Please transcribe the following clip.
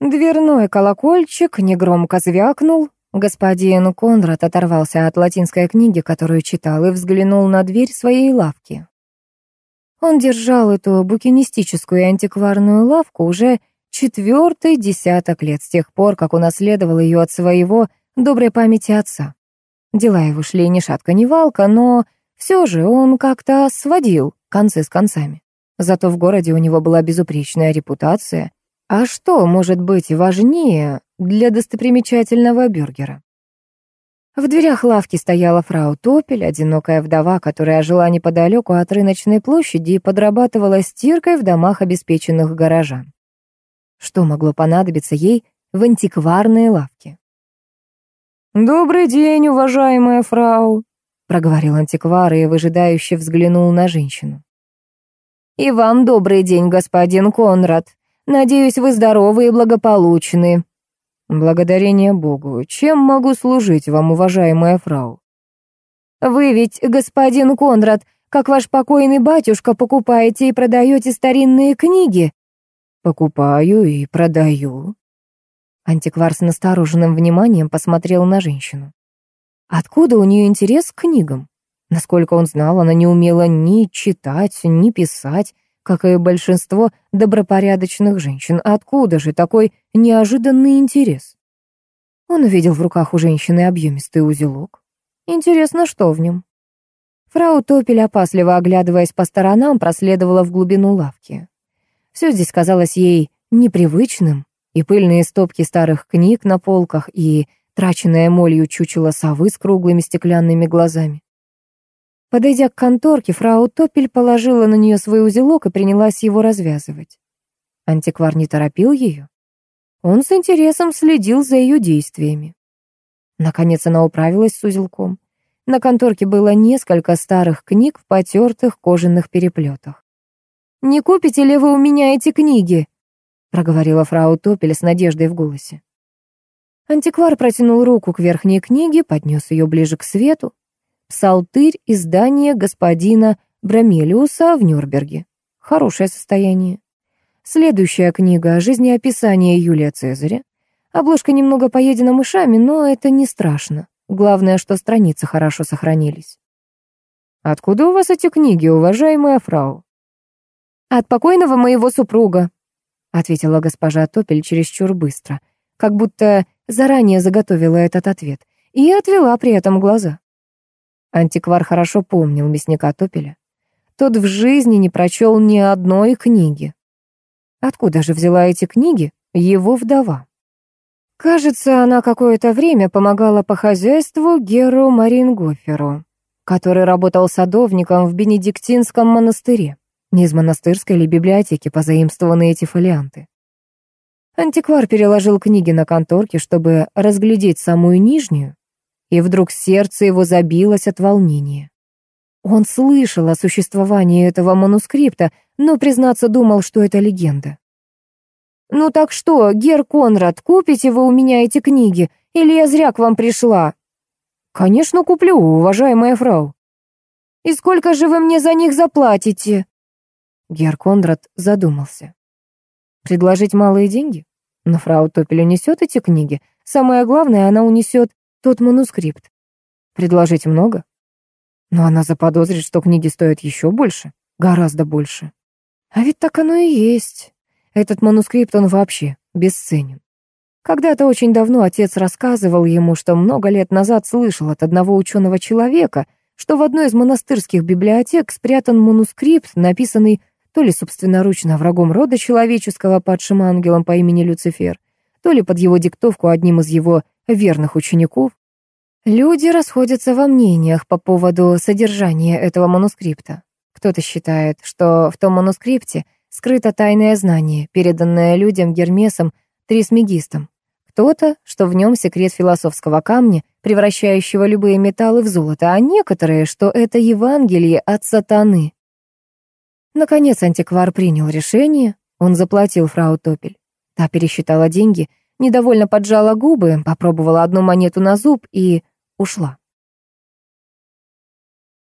Дверной колокольчик негромко звякнул. Господин Конрад оторвался от латинской книги, которую читал, и взглянул на дверь своей лавки. Он держал эту букинистическую и антикварную лавку уже четвертый десяток лет, с тех пор, как унаследовал ее от своего доброй памяти отца. Дела его шли ни шатка, ни валка, но все же он как-то сводил концы с концами. Зато в городе у него была безупречная репутация, а что может быть важнее для достопримечательного бюргера? В дверях лавки стояла фрау Топель, одинокая вдова, которая жила неподалеку от рыночной площади и подрабатывала стиркой в домах обеспеченных горожан. Что могло понадобиться ей в антикварной лавке? «Добрый день, уважаемая фрау», — проговорил антиквар и выжидающе взглянул на женщину. «И вам добрый день, господин Конрад», Надеюсь, вы здоровы и благополучны. Благодарение Богу. Чем могу служить вам, уважаемая фрау? Вы ведь, господин Конрад, как ваш покойный батюшка, покупаете и продаете старинные книги? Покупаю и продаю. Антиквар с настороженным вниманием посмотрел на женщину. Откуда у нее интерес к книгам? Насколько он знал, она не умела ни читать, ни писать, как и большинство добропорядочных женщин. Откуда же такой неожиданный интерес? Он увидел в руках у женщины объемистый узелок. Интересно, что в нем? Фрау Топель, опасливо оглядываясь по сторонам, проследовала в глубину лавки. Все здесь казалось ей непривычным, и пыльные стопки старых книг на полках, и траченная молью чучело совы с круглыми стеклянными глазами. Подойдя к конторке, фрау Топель положила на нее свой узелок и принялась его развязывать. Антиквар не торопил ее. Он с интересом следил за ее действиями. Наконец она управилась с узелком. На конторке было несколько старых книг в потертых кожаных переплетах. «Не купите ли вы у меня эти книги?» — проговорила фрау Топель с надеждой в голосе. Антиквар протянул руку к верхней книге, поднес ее ближе к свету. Псалтырь издания господина Брамелиуса в Нюрнберге. Хорошее состояние. Следующая книга «Жизнеописание Юлия Цезаря». Обложка немного поедена мышами, но это не страшно. Главное, что страницы хорошо сохранились. «Откуда у вас эти книги, уважаемая фрау?» «От покойного моего супруга», — ответила госпожа Топель чересчур быстро, как будто заранее заготовила этот ответ, и отвела при этом глаза. Антиквар хорошо помнил мясника Топеля. Тот в жизни не прочел ни одной книги. Откуда же взяла эти книги его вдова? Кажется, она какое-то время помогала по хозяйству Геру Марингоферу, который работал садовником в Бенедиктинском монастыре. Не из монастырской или библиотеки позаимствованы эти фолианты. Антиквар переложил книги на конторке, чтобы разглядеть самую нижнюю, и вдруг сердце его забилось от волнения. Он слышал о существовании этого манускрипта, но, признаться, думал, что это легенда. «Ну так что, Гер Конрад, купите вы у меня эти книги, или я зря к вам пришла?» «Конечно, куплю, уважаемая фрау». «И сколько же вы мне за них заплатите?» Гер Конрад задумался. «Предложить малые деньги? Но фрау Топель унесет эти книги. Самое главное, она унесет тот манускрипт. Предложить много? Но она заподозрит, что книги стоят еще больше, гораздо больше. А ведь так оно и есть. Этот манускрипт, он вообще бесценен. Когда-то очень давно отец рассказывал ему, что много лет назад слышал от одного ученого человека, что в одной из монастырских библиотек спрятан манускрипт, написанный то ли собственноручно врагом рода человеческого падшим ангелом по имени Люцифер, то ли под его диктовку одним из его верных учеников. Люди расходятся во мнениях по поводу содержания этого манускрипта. Кто-то считает, что в том манускрипте скрыто тайное знание, переданное людям Гермесом Трисмегистом. Кто-то, что в нем секрет философского камня, превращающего любые металлы в золото, а некоторые, что это Евангелие от сатаны. Наконец антиквар принял решение, он заплатил фрау Топель. Та пересчитала деньги, недовольно поджала губы, попробовала одну монету на зуб и ушла.